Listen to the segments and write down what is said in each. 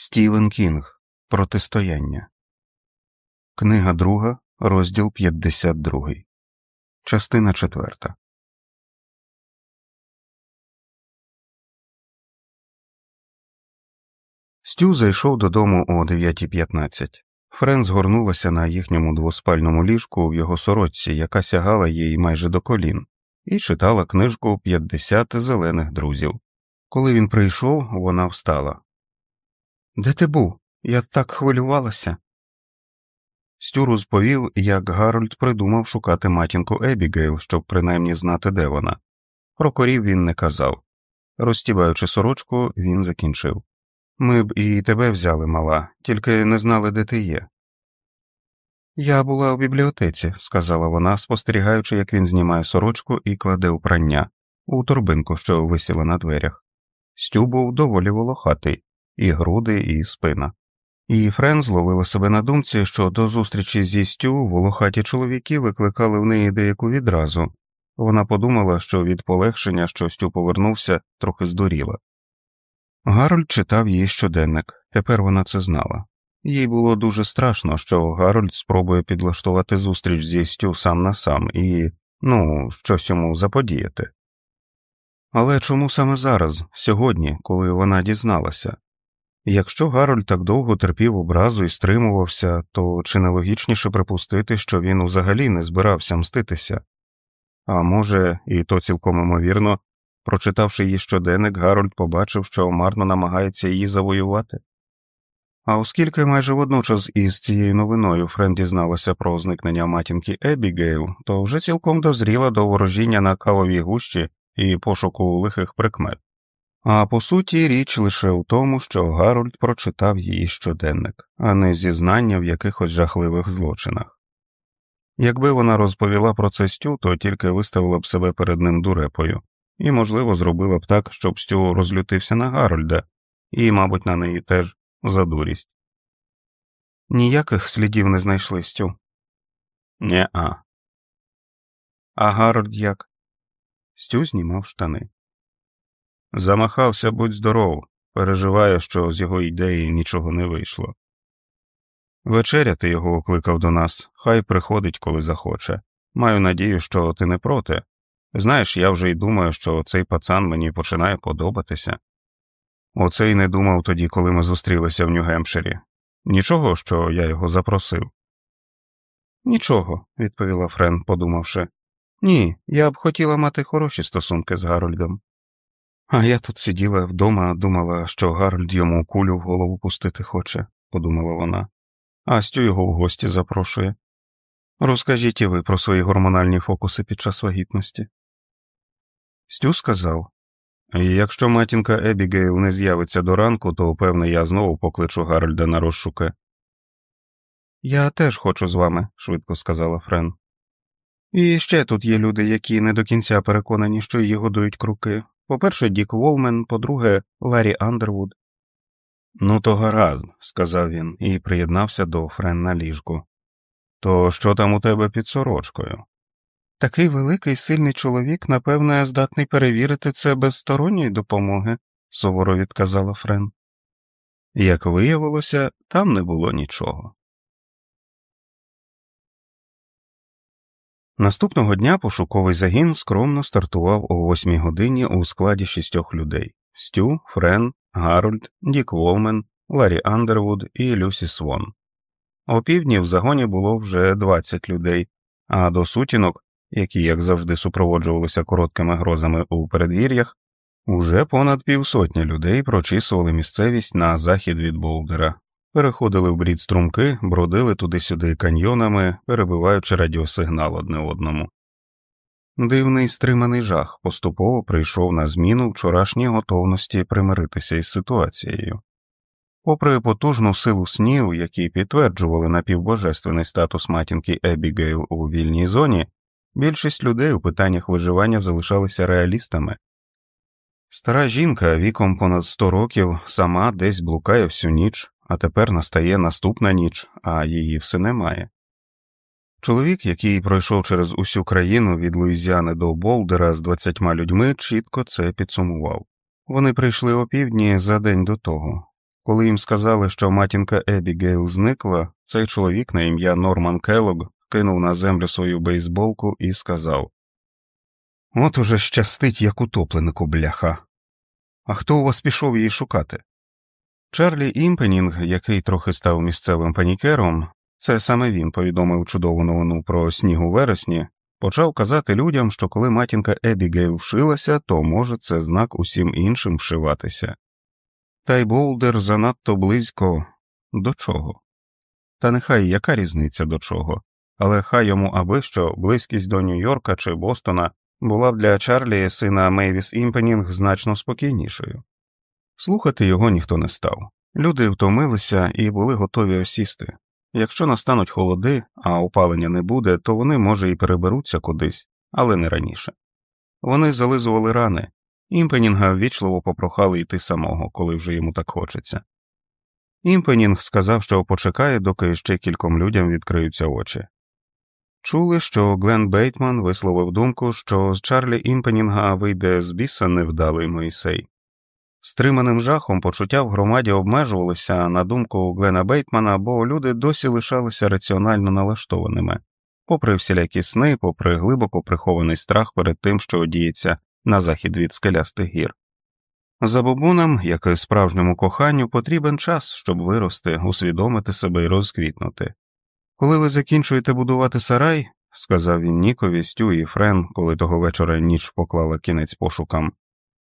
Стівен Кінг Протистояння. Книга друга, розділ 52. Частина четверта. Стю зайшов додому о 9.15. Френ згорнулася на їхньому двоспальному ліжку в його сорочці, яка сягала їй майже до колін, і читала книжку «50 зелених друзів. Коли він прийшов, вона встала. Де ти був? Я так хвилювалася. Стю розповів, як Гарольд придумав шукати матінку Ебігейл, щоб принаймні знати, де вона. Про корів він не казав. Розтібаючи сорочку, він закінчив Ми б і тебе взяли, мала, тільки не знали, де ти є. Я була у бібліотеці, сказала вона, спостерігаючи, як він знімає сорочку і кладе у прання у торбинку, що висіла на дверях. Стю був доволі волохатий і груди, і спина. І Френ зловила себе на думці, що до зустрічі зі Стю волохаті чоловіки викликали в неї деяку відразу. Вона подумала, що від полегшення, що Стю повернувся, трохи здуріла. Гарольд читав її щоденник, тепер вона це знала. Їй було дуже страшно, що Гарольд спробує підлаштувати зустріч зі Стю сам на сам і, ну, щось йому заподіяти. Але чому саме зараз, сьогодні, коли вона дізналася? Якщо Гарольд так довго терпів образу і стримувався, то чи не логічніше припустити, що він взагалі не збирався мститися? А може, і то цілком імовірно, прочитавши її щоденник, Гарольд побачив, що марно намагається її завоювати. А оскільки майже водночас із цією новиною Френ дізналася про зникнення матінки Ебігейл, то вже цілком дозріла до ворожіння на кавовій гущі і пошуку лихих прикмет. А по суті, річ лише в тому, що Гарольд прочитав її щоденник, а не зізнання в якихось жахливих злочинах. Якби вона розповіла про це Стю, то тільки виставила б себе перед ним дурепою, і, можливо, зробила б так, щоб Стю розлютився на Гарольда, і, мабуть, на неї теж за дурість. Ніяких слідів не знайшли Стю. Не-а. А Гарольд як? Стю знімав штани. Замахався, будь здоров, переживає, що з його ідеї нічого не вийшло. Вечеряти його окликав до нас, хай приходить, коли захоче. Маю надію, що ти не проти. Знаєш, я вже й думаю, що цей пацан мені починає подобатися. Оце й не думав тоді, коли ми зустрілися в Нью-Гемпширі. Нічого, що я його запросив. Нічого, відповіла Френ, подумавши. Ні, я б хотіла мати хороші стосунки з Гарольдом. А я тут сиділа вдома, думала, що Гарольд йому кулю в голову пустити хоче, подумала вона, а Стю його в гості запрошує. Розкажіть і ви про свої гормональні фокуси під час вагітності. Стю сказав якщо матінка Ебігейл не з'явиться до ранку, то певне я знову покличу Гарольда на розшуки. Я теж хочу з вами, швидко сказала Френ. І ще тут є люди, які не до кінця переконані, що її годують круки. По-перше, Дік Волмен, по-друге, Ларі Андервуд. Ну, то гаразд, сказав він і приєднався до Френ на ліжку. То що там у тебе під сорочкою? Такий великий сильний чоловік, напевне, здатний перевірити це без сторонньої допомоги, суворо відказала Френ. Як виявилося, там не було нічого. Наступного дня пошуковий загін скромно стартував о восьмій годині у складі шістьох людей Стю, Френ, Гарольд, Дік Волмен, Ларі Андервуд і Люсі Свон. О півдні в загоні було вже 20 людей, а до сутінок, які, як завжди, супроводжувалися короткими грозами у передгір'ях, уже понад півсотні людей прочісували місцевість на захід від Болдера, переходили в брід струмки, бродили туди-сюди каньйонами, перебиваючи радіосигнал одне одному. Дивний стриманий жах поступово прийшов на зміну вчорашній готовності примиритися із ситуацією. Попри потужну силу снів, які підтверджували напівбожественний статус матінки Ебігейл у вільній зоні, більшість людей у питаннях виживання залишалися реалістами. Стара жінка віком понад сто років сама десь блукає всю ніч, а тепер настає наступна ніч, а її все немає. Чоловік, який пройшов через усю країну від Луїзіани до Болдера з двадцятьма людьми, чітко це підсумував. Вони прийшли опівдні за день до того. Коли їм сказали, що матінка Ебігейл зникла, цей чоловік на ім'я Норман Келлог кинув на землю свою бейсболку і сказав От уже щастить, як утопленику, бляха. А хто у вас пішов її шукати? Чарлі Імпенінг, який трохи став місцевим панікером, це саме він повідомив чудову новину про сніг у вересні, почав казати людям, що коли матінка Ебігейл вшилася, то може це знак усім іншим вшиватися. Та й Болдер занадто близько до чого? Та нехай яка різниця до чого, але хай йому аби що близькість до Нью-Йорка чи Бостона була б для Чарлі, сина Мейвіс Імпенінг, значно спокійнішою. Слухати його ніхто не став. Люди втомилися і були готові осісти. Якщо настануть холоди, а опалення не буде, то вони, може, і переберуться кудись, але не раніше. Вони зализували рани, імпенінга ввічливо попрохали йти самого, коли вже йому так хочеться. Імпенінг сказав, що почекає, доки ще кільком людям відкриються очі. Чули, що Глен Бейтман висловив думку, що з Чарлі Імпенінга вийде з біса невдалий Моїсей. Стриманим жахом почуття в громаді обмежувалися на думку Глена Бейтмана, бо люди досі лишалися раціонально налаштованими, попри всілякі сни, попри глибоко прихований страх перед тим, що діється на захід від скелястих гір. Забобунам, як і справжньому коханню, потрібен час, щоб вирости, усвідомити себе і розквітнути. Коли ви закінчуєте будувати сарай, сказав він Нікові, Стю і Френ, коли того вечора ніч поклала кінець пошукам,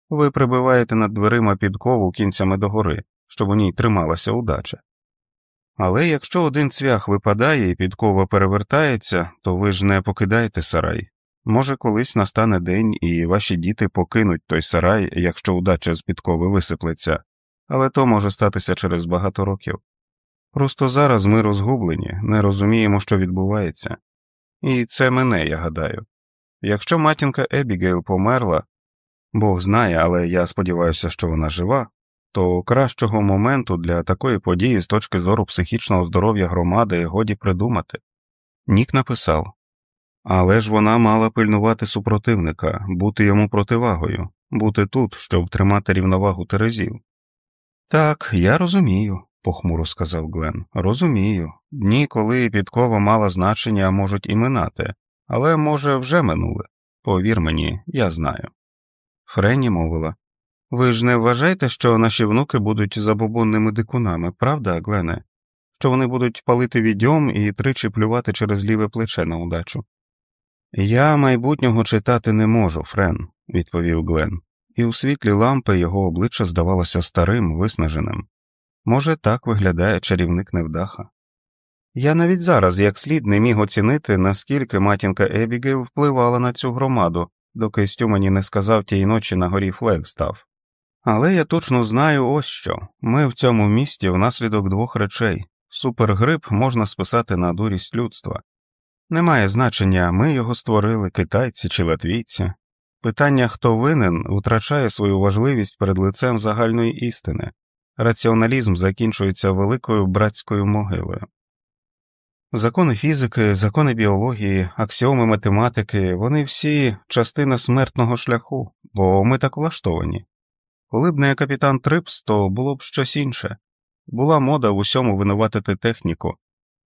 ви прибиваєте над дверима підкову кінцями догори, щоб у ній трималася удача. Але якщо один цвях випадає і підкова перевертається, то ви ж не покидаєте сарай. Може, колись настане день і ваші діти покинуть той сарай, якщо удача з підкови висиплеться, але то може статися через багато років. Просто зараз ми розгублені, не розуміємо, що відбувається, і це мене, я гадаю. Якщо матінка Ебігейл померла, Бог знає, але я сподіваюся, що вона жива, то кращого моменту для такої події з точки зору психічного здоров'я громади годі придумати. Нік написав але ж вона мала пильнувати супротивника, бути йому противагою, бути тут, щоб тримати рівновагу терезів. Так, я розумію, похмуро сказав Глен. Розумію. Дні, коли підкова мала значення, можуть і минати, але, може, вже минули. Повір мені, я знаю. Френі мовила ви ж не вважаєте, що наші внуки будуть забобонними дикунами, правда, Глене? Що вони будуть палити відьом і тричі плювати через ліве плече на удачу? Я майбутнього читати не можу, Френ, відповів Глен, і у світлі лампи його обличчя здавалося старим, виснаженим. Може, так виглядає чарівник невдаха. Я навіть зараз, як слід, не міг оцінити, наскільки матінка Ебігейл впливала на цю громаду, доки Стю мені не сказав тієї ночі на горі Флегстафф. Але я точно знаю ось що ми в цьому місті внаслідок двох речей супергрип можна списати на дурість людства. Немає значення, ми його створили, китайці чи латвійці. Питання, хто винен, втрачає свою важливість перед лицем загальної істини, раціоналізм закінчується великою братською могилою. Закони фізики, закони біології, аксіоми математики вони всі частина смертного шляху, бо ми так влаштовані. Коли б не капітан Трипс, то було б щось інше була мода в усьому винуватити техніку,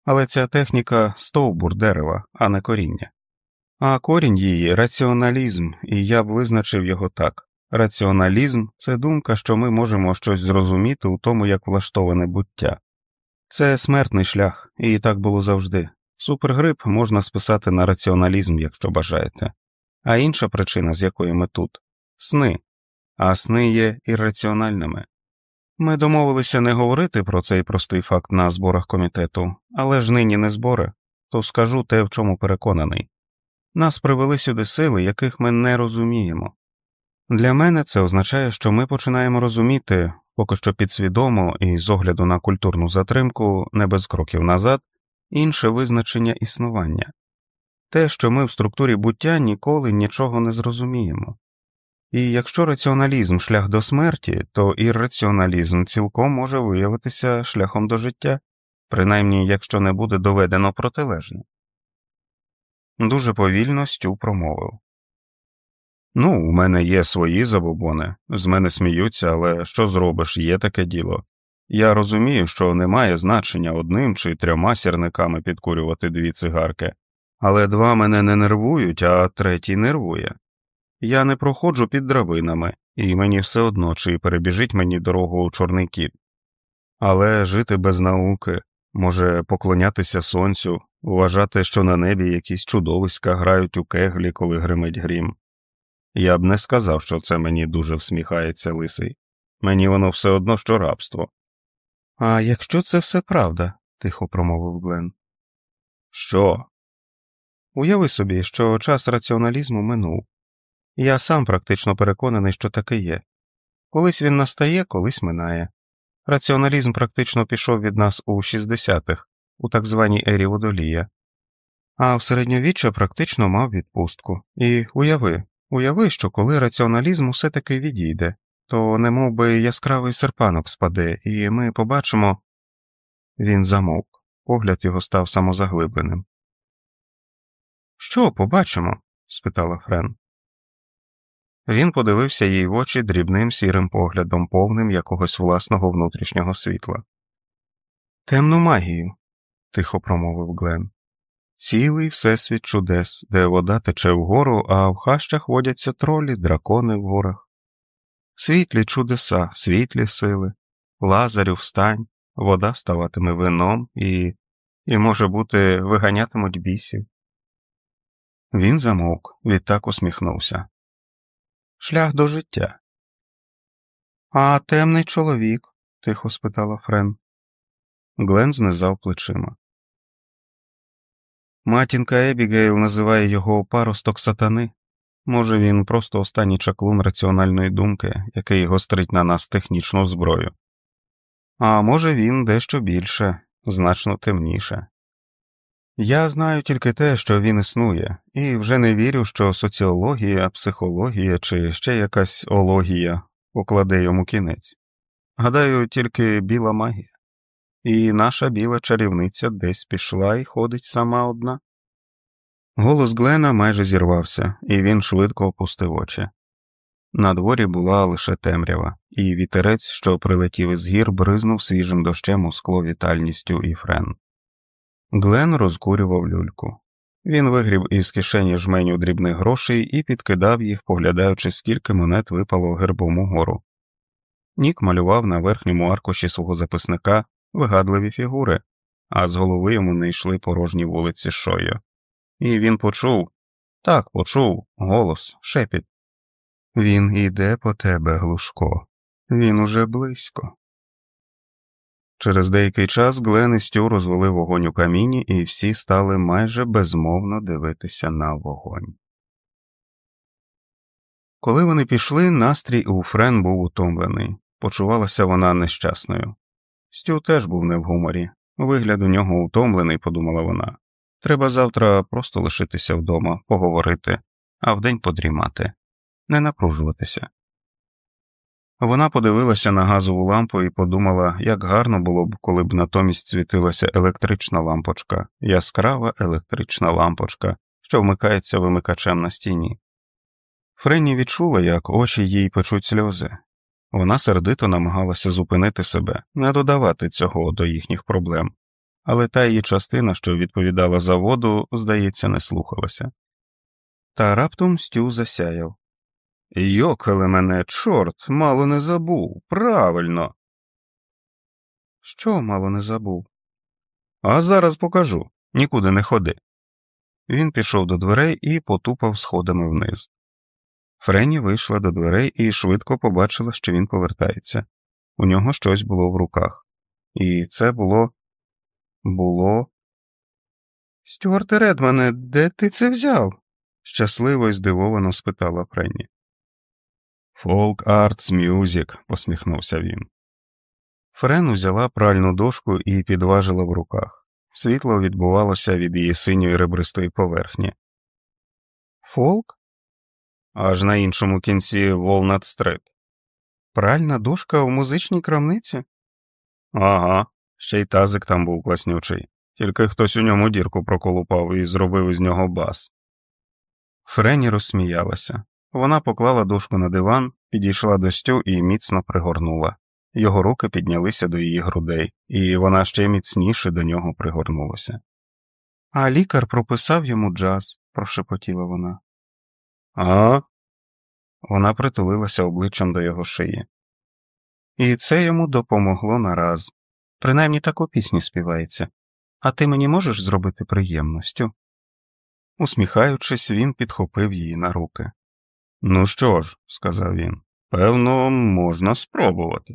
але ця техніка стовбур дерева, а не коріння. А корінь її раціоналізм, і я б визначив його так раціоналізм це думка, що ми можемо щось зрозуміти у тому, як влаштоване буття. Це смертний шлях, і так було завжди. Супергрип можна списати на раціоналізм, якщо бажаєте, а інша причина, з якої ми тут сни, а сни є ірраціональними. Ми домовилися не говорити про цей простий факт на зборах комітету, але ж нині не збори, то скажу те, в чому переконаний. Нас привели сюди сили, яких ми не розуміємо. Для мене це означає, що ми починаємо розуміти, поки що підсвідомо і з огляду на культурну затримку, не без кроків назад, інше визначення існування те, що ми в структурі буття ніколи нічого не зрозуміємо. І якщо раціоналізм шлях до смерті, то ірраціоналізм цілком може виявитися шляхом до життя, принаймні якщо не буде доведено протилежне. Дуже повільно Стю промовив Ну, у мене є свої забобони, з мене сміються, але що зробиш, є таке діло. Я розумію, що немає значення одним чи трьома сірниками підкурювати дві цигарки, але два мене не нервують, а третій нервує. Я не проходжу під драбинами, і мені все одно чи перебіжить мені дорогу чорний кіт. Але жити без науки, може поклонятися сонцю, вважати, що на небі якісь чудовиська грають у кеглі, коли гримить грім. Я б не сказав, що це мені дуже всміхається лисий. Мені воно все одно що рабство. А якщо це все правда, тихо промовив Глен. Що? Уяви собі, що час раціоналізму минув. Я сам практично переконаний, що таке є. Колись він настає, колись минає. Раціоналізм практично пішов від нас у 60-х, у так званій ері водолія, а в середньовіччя практично мав відпустку. І уяви, уяви, що коли раціоналізм усе таки відійде, то немов би яскравий серпанок спаде, і ми побачимо. Він замовк, погляд його став самозаглибленим. Що побачимо? спитала Френ. Він подивився їй в очі дрібним сірим поглядом, повним якогось власного внутрішнього світла. Темну магію, тихо промовив Глен. Цілий всесвіт чудес, де вода тече вгору, а в хащах водяться тролі, дракони в горах. Світлі чудеса, світлі сили, лазарю встань, вода ставатиме вином і, і, може бути, виганятимуть бісів. Він замовк, відтак усміхнувся. Шлях до життя. А темний чоловік? тихо спитала Френ. Глен знизав плечима. Матінка Ебігейл називає його паросток сатани. Може, він просто останній чаклун раціональної думки, який гострить на нас технічну зброю. А може, він дещо більше, значно темніше. Я знаю тільки те, що він існує, і вже не вірю, що соціологія, психологія чи ще якась ологія покладе йому кінець. Гадаю, тільки біла магія, і наша біла чарівниця десь пішла і ходить сама одна. Голос Глена майже зірвався, і він швидко опустив очі. На дворі була лише темрява, і вітерець, що прилетів із гір, бризнув свіжим дощем у скло вітальні Стю і Френ. Глен розкурював люльку. Він вигріб із кишені жменю дрібних грошей і підкидав їх, поглядаючи, скільки монет випало в гербом угору. Нік малював на верхньому аркуші свого записника вигадливі фігури, а з голови йому не йшли порожні вулиці Шою. І він почув так, почув голос, шепіт. Він іде по тебе, Глушко, він уже близько. Через деякий час Глен і Стю розвели вогонь у каміні, і всі стали майже безмовно дивитися на вогонь. Коли вони пішли, настрій у Френ був утомлений, почувалася вона нещасною. Стю теж був не в гуморі, вигляд у нього утомлений, подумала вона. Треба завтра просто лишитися вдома, поговорити, а вдень подрімати, не напружуватися. Вона подивилася на газову лампу і подумала, як гарно було б, коли б натомість світилася електрична лампочка, яскрава електрична лампочка, що вмикається вимикачем на стіні. Френні відчула, як очі їй печуть сльози. Вона сердито намагалася зупинити себе, не додавати цього до їхніх проблем, але та її частина, що відповідала за воду, здається, не слухалася. Та раптом Стю засяяв. Йокали мене, чорт, мало не забув. Правильно. Що мало не забув? А зараз покажу. Нікуди не ходи. Він пішов до дверей і потупав сходами вниз. Френні вийшла до дверей і швидко побачила, що він повертається. У нього щось було в руках. І це було. було. Стюарте Редмане, де ти це взяв? щасливо і здивовано спитала Френні. Folk Arts Music, посміхнувся він. Френ узяла пральну дошку і підважила в руках. Світло відбувалося від її синьої ребристої поверхні. Фолк? Аж на іншому кінці Волнат Стрит. Пральна дошка у музичній крамниці? Ага, ще й тазик там був класнючий, тільки хтось у ньому дірку проколупав і зробив із нього бас. Френі розсміялася. Вона поклала дошку на диван, підійшла до стю і міцно пригорнула. Його руки піднялися до її грудей, і вона ще міцніше до нього пригорнулася. А лікар прописав йому джаз, прошепотіла вона. А? Вона притулилася обличчям до його шиї. І це йому допомогло нараз. Принаймні так у пісні співається. А ти мені можеш зробити приємностю? Усміхаючись, він підхопив її на руки. Ну що ж, сказав він, певно, можна спробувати.